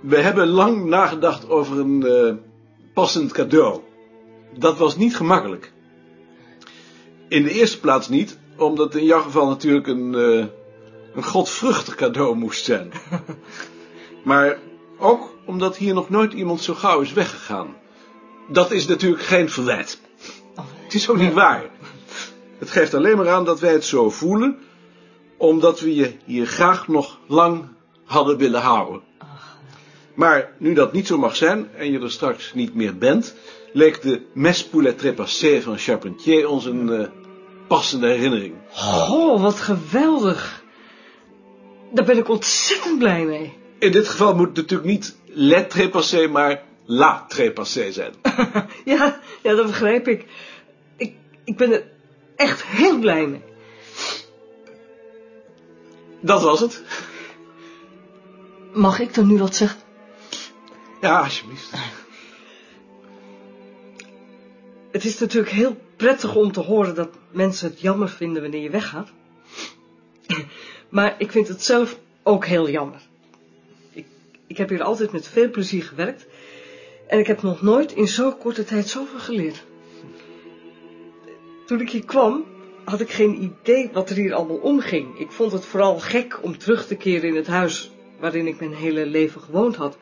We hebben lang nagedacht over een eh, passend cadeau. Dat was niet gemakkelijk. In de eerste plaats niet, omdat in jouw geval natuurlijk een, eh, een godvruchtig cadeau moest zijn. maar ook omdat hier nog nooit iemand zo gauw is weggegaan. Dat is natuurlijk geen verwijt. Het is ook niet waar. Het geeft alleen maar aan dat wij het zo voelen, omdat we je hier graag nog lang hadden willen houden. Maar nu dat niet zo mag zijn en je er straks niet meer bent, leek de mes poulet trépassé van Charpentier ons een eh, passende herinnering. Oh, wat geweldig. Daar ben ik ontzettend blij mee. In dit geval moet het natuurlijk niet le trépassé, maar la trépassé zijn. ja, ja, dat begrijp ik. ik. Ik ben er echt heel blij mee. Dat was het. Mag ik dan nu wat zeggen? Ja, alsjeblieft. Het is natuurlijk heel prettig om te horen dat mensen het jammer vinden wanneer je weggaat. Maar ik vind het zelf ook heel jammer. Ik, ik heb hier altijd met veel plezier gewerkt. En ik heb nog nooit in zo'n korte tijd zoveel geleerd. Toen ik hier kwam, had ik geen idee wat er hier allemaal omging. Ik vond het vooral gek om terug te keren in het huis waarin ik mijn hele leven gewoond had.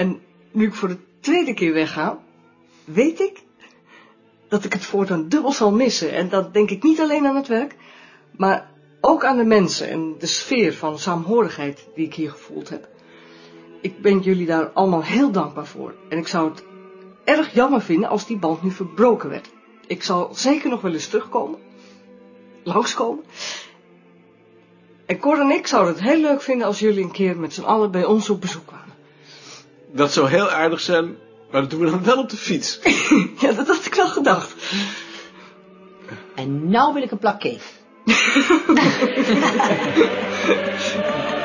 En nu ik voor de tweede keer wegga, weet ik dat ik het voortaan dubbel zal missen. En dat denk ik niet alleen aan het werk, maar ook aan de mensen en de sfeer van saamhorigheid die ik hier gevoeld heb. Ik ben jullie daar allemaal heel dankbaar voor. En ik zou het erg jammer vinden als die band nu verbroken werd. Ik zal zeker nog wel eens terugkomen. Langskomen. En Cor en ik zouden het heel leuk vinden als jullie een keer met z'n allen bij ons op bezoek kwamen. Dat zou heel aardig zijn, maar dat doen we dan wel op de fiets. ja, dat had ik wel gedacht. En nou wil ik een plak cake.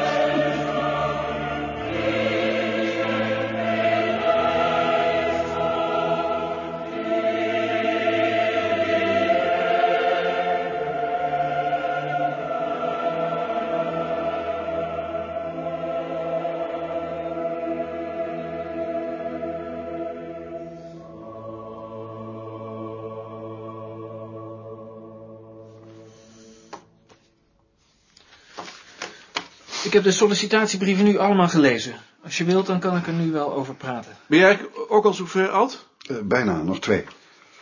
Ik heb de sollicitatiebrieven nu allemaal gelezen. Als je wilt, dan kan ik er nu wel over praten. Ben jij ook al zover oud? Eh, bijna, nog twee.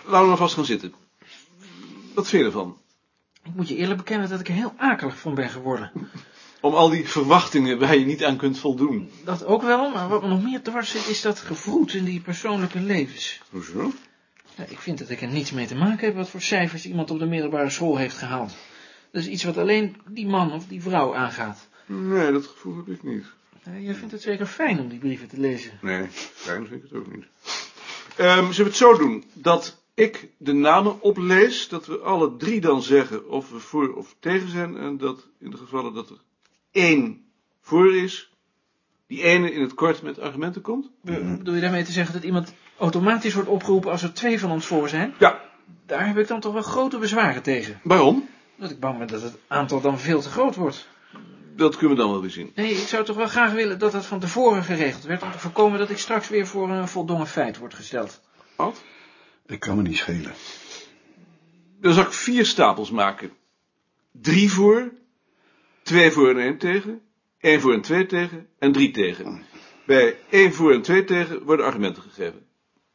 Laten we maar vast gaan zitten. Wat vind je ervan? Ik moet je eerlijk bekennen dat ik er heel akelig van ben geworden. Om al die verwachtingen waar je niet aan kunt voldoen. Dat ook wel, maar wat me nog meer dwars zit, is dat gevroed in die persoonlijke levens. Hoezo? Ja, ik vind dat ik er niets mee te maken heb wat voor cijfers iemand op de middelbare school heeft gehaald. Dat is iets wat alleen die man of die vrouw aangaat. Nee, dat gevoel heb ik niet. Ja, jij vindt het zeker fijn om die brieven te lezen. Nee, fijn vind ik het ook niet. Ehm, zullen we het zo doen? Dat ik de namen oplees, dat we alle drie dan zeggen of we voor of tegen zijn. En dat in de gevallen dat er één voor is, die ene in het kort met argumenten komt. Be- Bedoel je daarmee te zeggen dat iemand automatisch wordt opgeroepen als er twee van ons voor zijn? Ja, Daar heb ik dan toch wel grote bezwaren tegen. waarom? Dat ik bang ben dat het aantal dan veel te groot wordt. Dat kunnen we dan wel weer zien. Nee, ik zou toch wel graag willen dat dat van tevoren geregeld werd... om te voorkomen dat ik straks weer voor een voldongen feit word gesteld. Wat? Ik kan me niet schelen. Dan zal ik vier stapels maken. Drie voor, twee voor en één tegen, één voor en twee tegen en drie tegen. Bij één voor en twee tegen worden argumenten gegeven.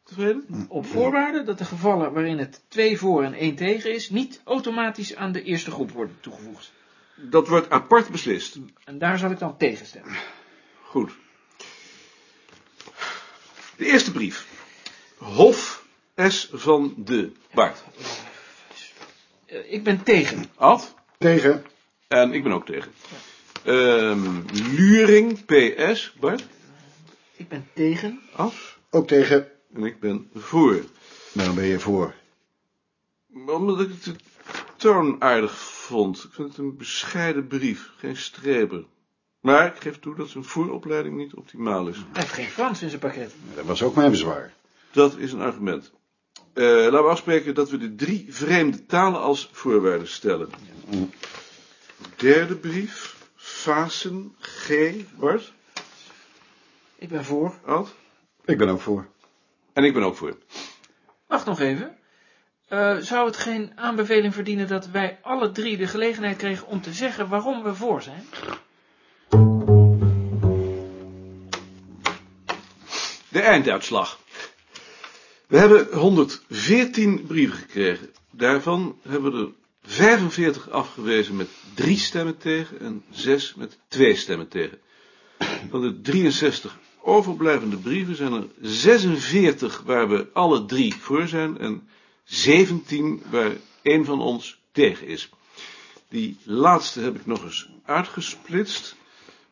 Tevreden? Op voorwaarde dat de gevallen waarin het twee voor en één tegen is... niet automatisch aan de eerste groep worden toegevoegd. Dat wordt apart beslist. En daar zal ik dan tegen stemmen. Goed. De eerste brief. Hof S. van de Bart. Eh, Ik ben tegen. Ad. Tegen. En ik ben ook tegen. Ehm Luring PS. Bart. Ik ben tegen. Af. Ook tegen. En ik ben voor. Waarom ben je voor? Omdat ik de toon aardig vond. Ik vind het een bescheiden brief. Geen strepen. Maar ik geef toe dat zijn vooropleiding niet optimaal is. Hij heeft geen Frans in zijn pakket. Dat was ook mijn bezwaar. Dat is een argument. Eh, laten we afspreken dat we de drie vreemde talen als voorwaarde stellen. Derde brief. Fasen G. Bart. Ik ben voor. Ad? Ik ben ook voor. En ik ben ook voor. Wacht nog even. Eh, zou het geen aanbeveling verdienen dat wij alle drie de gelegenheid kregen om te zeggen waarom we voor zijn? De einduitslag. We hebben 114 brieven gekregen. Daarvan hebben we er 45 afgewezen met drie stemmen tegen en zes met twee stemmen tegen. Van de 63 overblijvende brieven zijn er 46 waar we alle drie voor zijn en 17 waar één van ons tegen is. Die laatste heb ik nog eens uitgesplitst.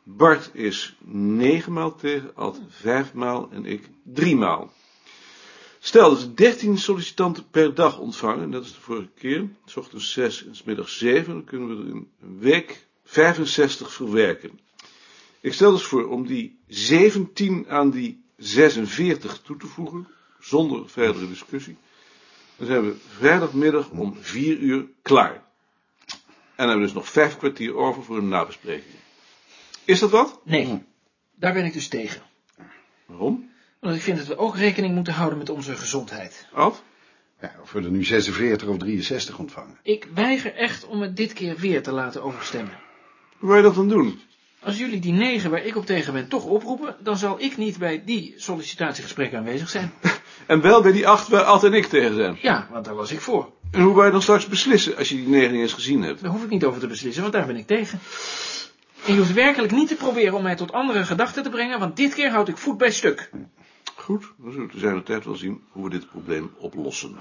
Bart is negenmaal tegen, Ad vijfmaal en ik driemaal. Stel dat we 13 sollicitanten per dag ontvangen, net als de vorige keer, s ochtends 6 en s middags 7, dan kunnen we er in een week 65 verwerken. Ik stel dus voor om die 17 aan die 46 toe te voegen, zonder verdere discussie. Dan zijn we vrijdagmiddag om 4 uur klaar. En hebben we dus nog vijf kwartier over voor een nabespreking. Is dat wat? Nee, daar ben ik dus tegen. Waarom? Want ik vind dat we ook rekening moeten houden met onze gezondheid. Ja, of we er nu 46 of 63 ontvangen. Ik weiger echt om het dit keer weer te laten overstemmen. Hoe wil je dat dan doen? Als jullie die negen waar ik op tegen ben toch oproepen, dan zal ik niet bij die sollicitatiegesprekken aanwezig zijn. En wel bij die acht waar Ad en ik tegen zijn. Ja, want daar was ik voor. En hoe wil je dan straks beslissen als je die negen niet eens gezien hebt? Daar hoef ik niet over te beslissen, want daar ben ik tegen. En je hoeft werkelijk niet te proberen om mij tot andere gedachten te brengen, want dit keer houd ik voet bij stuk. Goed, dan zullen we zijn tijd wel zien hoe we dit probleem oplossen.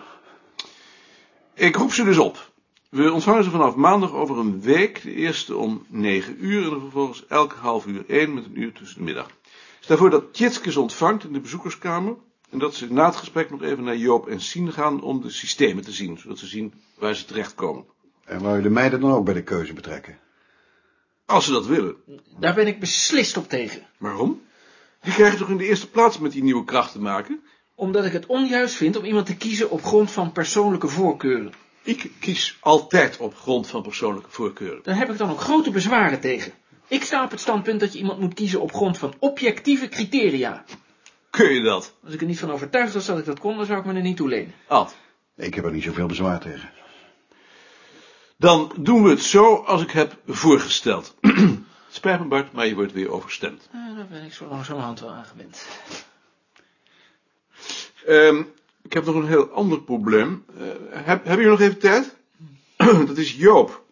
Ik roep ze dus op. We ontvangen ze vanaf maandag over een week, de eerste om 9 uur en dan vervolgens elke half uur één met een uur tussen de middag. Stel voor dat Tjitske ze ontvangt in de bezoekerskamer en dat ze na het gesprek nog even naar Joop en Sien gaan om de systemen te zien, zodat ze zien waar ze terechtkomen. En wou je de meiden dan ook bij de keuze betrekken? Als ze dat willen. Daar ben ik beslist op tegen. Waarom? Die krijgen toch in de eerste plaats met die nieuwe kracht te maken? Omdat ik het onjuist vind om iemand te kiezen op grond van persoonlijke voorkeuren. Ik kies altijd op grond van persoonlijke voorkeuren. Daar heb ik dan ook grote bezwaren tegen. Ik sta op het standpunt dat je iemand moet kiezen op grond van objectieve criteria. Kun je dat? Als ik er niet van overtuigd was dat ik dat kon, dan zou ik me er niet toe lenen. Ad. Ik heb er niet zoveel bezwaar tegen. Dan doen we het zo als ik heb voorgesteld. Spijt me Bart, maar je wordt weer overstemd. Ah, daar ben ik zo langzamerhand wel aan gewend. Ik heb nog een heel ander probleem. Eh, heb, hebben jullie nog even tijd? Dat is Joop.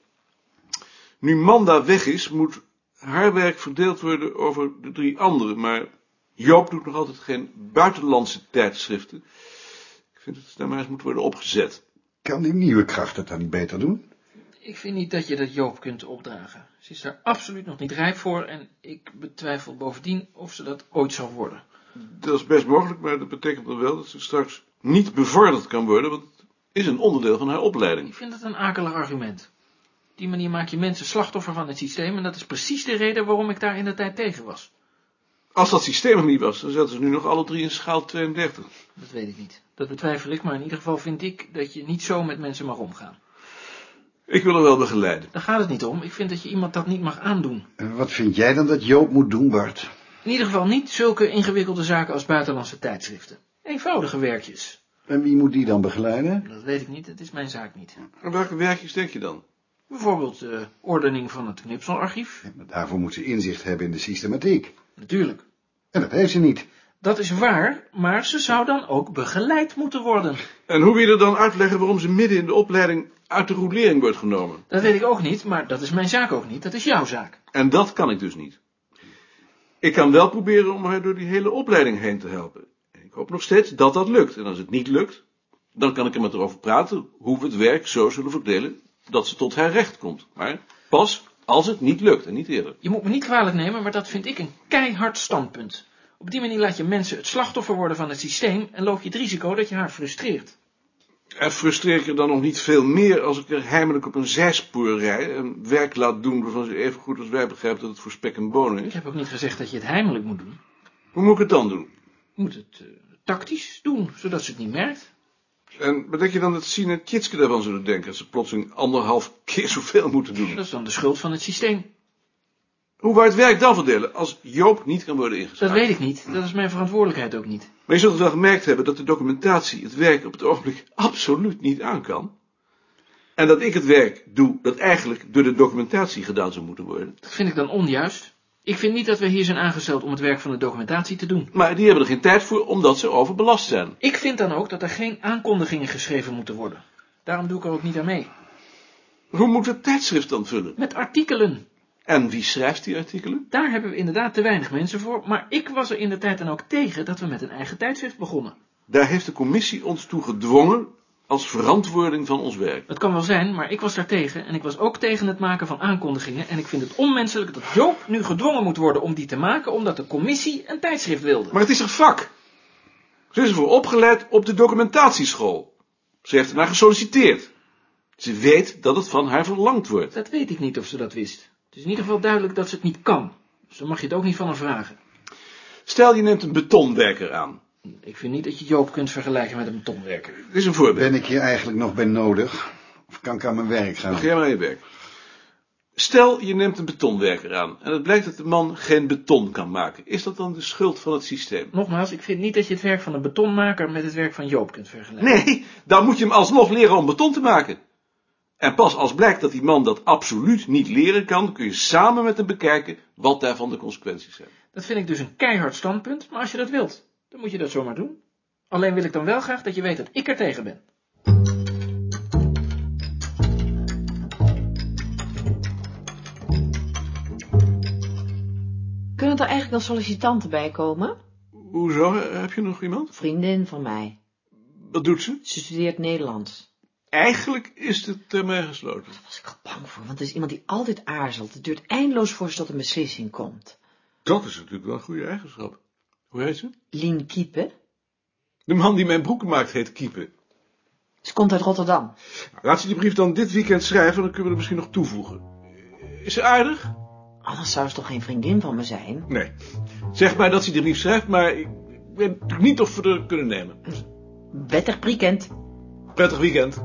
Nu Manda weg is, moet haar werk verdeeld worden over de drie anderen. Maar Joop doet nog altijd geen buitenlandse tijdschriften. Ik vind dat het daar maar eens moet worden opgezet. Kan die nieuwe kracht het dan niet beter doen? Ik vind niet dat je dat Joop kunt opdragen. Ze is daar absoluut nog niet rijp voor en ik betwijfel bovendien of ze dat ooit zal worden. Dat is best mogelijk, maar dat betekent dan wel dat ze straks niet bevorderd kan worden, want het is een onderdeel van haar opleiding. Ik vind dat een akelig argument. Op die manier maak je mensen slachtoffer van het systeem en dat is precies de reden waarom ik daar in de tijd tegen was. Als dat systeem er niet was, dan zaten ze nu nog alle drie in schaal 32. Dat weet ik niet. Dat betwijfel ik, maar in ieder geval vind ik dat je niet zo met mensen mag omgaan. Ik wil er wel begeleiden. Daar gaat het niet om. Ik vind dat je iemand dat niet mag aandoen. En wat vind jij dan dat Joop moet doen, Bart? In ieder geval niet zulke ingewikkelde zaken als buitenlandse tijdschriften. Eenvoudige werkjes. En wie moet die dan begeleiden? Dat weet ik niet, het is mijn zaak niet. En welke werkjes denk je dan? Bijvoorbeeld de ordening van het knipselarchief. Ja, maar daarvoor moet ze inzicht hebben in de systematiek. Natuurlijk. En dat heeft ze niet. Dat is waar, maar ze zou dan ook begeleid moeten worden. En hoe wil je er dan uitleggen waarom ze midden in de opleiding uit de roelering wordt genomen? Dat weet ik ook niet, maar dat is mijn zaak ook niet. Dat is jouw zaak. En dat kan ik dus niet. Ik kan wel proberen om haar door die hele opleiding heen te helpen. Ik hoop nog steeds dat dat lukt. En als het niet lukt, dan kan ik er met haar over praten hoe we het werk zo zullen verdelen dat ze tot haar recht komt. Maar pas als het niet lukt en niet eerder. Je moet me niet kwalijk nemen, maar dat vind ik een keihard standpunt. Op die manier laat je mensen het slachtoffer worden van het systeem en loop je het risico dat je haar frustreert. En frustreer ik er dan nog niet veel meer als ik er heimelijk op een zijspoor rij en werk laat doen waarvan ze even goed als wij begrijpen dat het voor spek en bonen Ik is. heb ook niet gezegd dat je het heimelijk moet doen. Hoe moet ik het dan doen? Je moet het eh, tactisch doen, zodat ze het niet merkt. En wat denk je dan dat Sien en Tjitske daarvan zullen denken, dat ze plotseling anderhalf keer zoveel moeten doen? Dat is dan de schuld van het systeem. Hoe wij het werk dan verdelen als Joop niet kan worden Dat ingeschakeld? weet ik niet. Dat is mijn verantwoordelijkheid ook niet. Maar je zult wel gemerkt hebben dat de documentatie het werk op het ogenblik absoluut niet aan kan. En dat ik het werk doe dat eigenlijk door de documentatie gedaan zou moeten worden. Dat vind ik dan onjuist. Ik vind niet dat we hier zijn aangesteld om het werk van de documentatie te doen. Maar die hebben er geen tijd voor omdat ze overbelast zijn. Ik vind dan ook dat er geen aankondigingen geschreven moeten worden. Daarom doe ik er ook niet aan mee. Hoe moet het tijdschrift dan vullen? Met artikelen. En wie schrijft die artikelen? Daar hebben we inderdaad te weinig mensen voor, maar ik was er in de tijd dan ook tegen dat we met een eigen tijdschrift begonnen. Daar heeft de commissie ons toe gedwongen als verantwoording van ons werk. Het kan wel zijn, maar ik was daar tegen en ik was ook tegen het maken van aankondigingen en ik vind het onmenselijk dat Joop nu gedwongen moet worden om die te maken omdat de commissie een tijdschrift wilde. Maar het is haar vak. Ze is ervoor opgeleid op de documentatieschool. Ze heeft ernaar gesolliciteerd. Ze weet dat het van haar verlangd wordt. Dat weet ik niet of ze dat wist. Het is in ieder geval duidelijk dat ze het niet kan. Dus dan mag je het ook niet van haar vragen. Stel je neemt een betonwerker aan. Ik vind niet dat je Joop kunt vergelijken met een betonwerker. Dit is een voorbeeld. Ben ik hier eigenlijk nog bij nodig? Of kan ik aan mijn werk gaan? Ga jij maar aan je werk. Stel je neemt een betonwerker aan en het blijkt dat de man geen beton kan maken. Is dat dan de schuld van het systeem? Nogmaals, ik vind niet dat je het werk van een betonmaker met het werk van Joop kunt vergelijken. Nee, dan moet je hem alsnog leren om beton te maken. En pas als blijkt dat die man dat absoluut niet leren kan, kun je samen met hem bekijken wat daarvan de consequenties zijn. Dat vind ik dus een keihard standpunt, maar als je dat wilt, dan moet je dat zomaar doen. Alleen wil ik dan wel graag dat je weet dat ik er tegen ben. Kunnen er eigenlijk nog sollicitanten bij komen? Hoezo? Heb je nog iemand? Vriendin van mij. Wat doet ze? Ze studeert Nederlands. Eigenlijk is de termijn gesloten. Daar was ik al bang voor, want het is iemand die altijd aarzelt. Het duurt eindeloos voor ze tot een beslissing komt. Dat is natuurlijk wel een goede eigenschap. Hoe heet ze? Lien Kiepe. De man die mijn broeken maakt heet Kiepe. Ze komt uit Rotterdam. Nou, laat ze die brief dan dit weekend schrijven, dan kunnen we er misschien nog toevoegen. Is ze aardig? Anders zou ze toch geen vriendin van me zijn? Nee. Zeg maar dat ze die brief schrijft, maar ik weet natuurlijk niet of we er kunnen nemen. Wettig weekend. Prettig weekend.